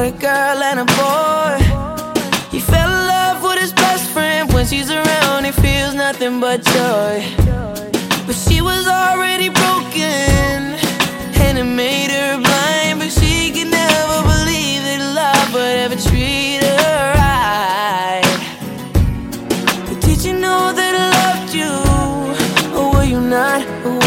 Got a girl and a boy. He fell in love with his best friend. When she's around, he feels nothing but joy. But she was already broken, and it made her blind. But she could never believe that love would ever treat her right. But did you know that I loved you, or were you not?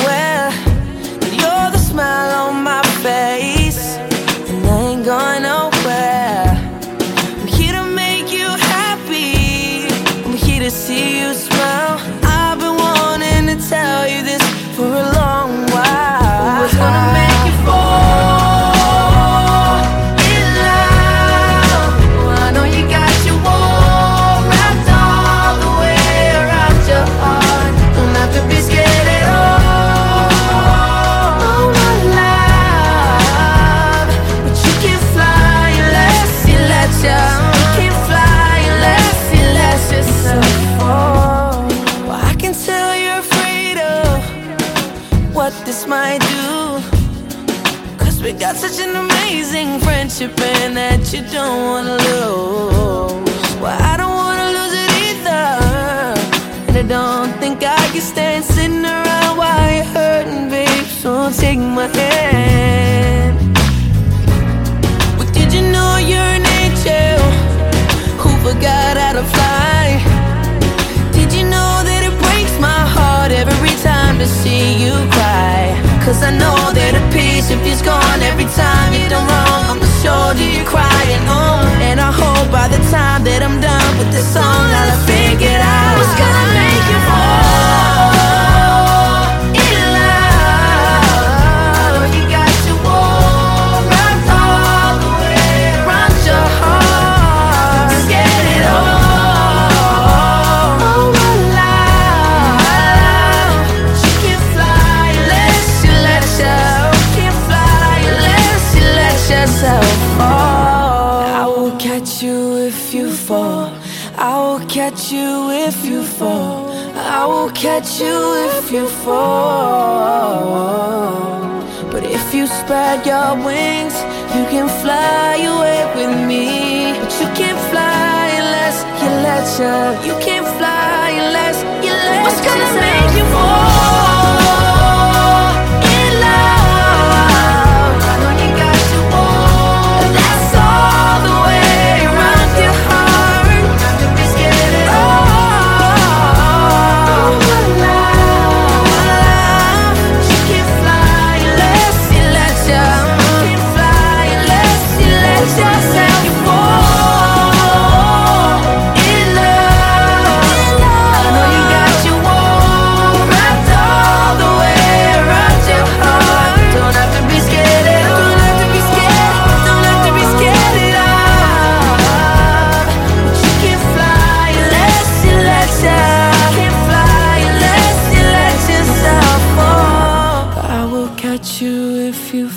what this might do. Cause we got such an amazing friendship, and that you don't wanna Cause I know I will catch you if you fall. I will catch you if you fall. But if you spread your wings, you can fly away with me. But you can't fly unless you let you. You can't fly unless you let What's gonna yourself. make you fall?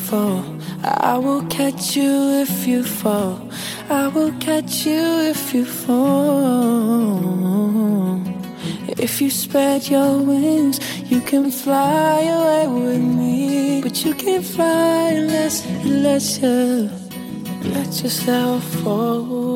fall. I will catch you if you fall. I will catch you if you fall. If you spread your wings, you can fly away with me. But you can't fly unless, unless you let yourself fall.